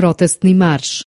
Protestni marsz.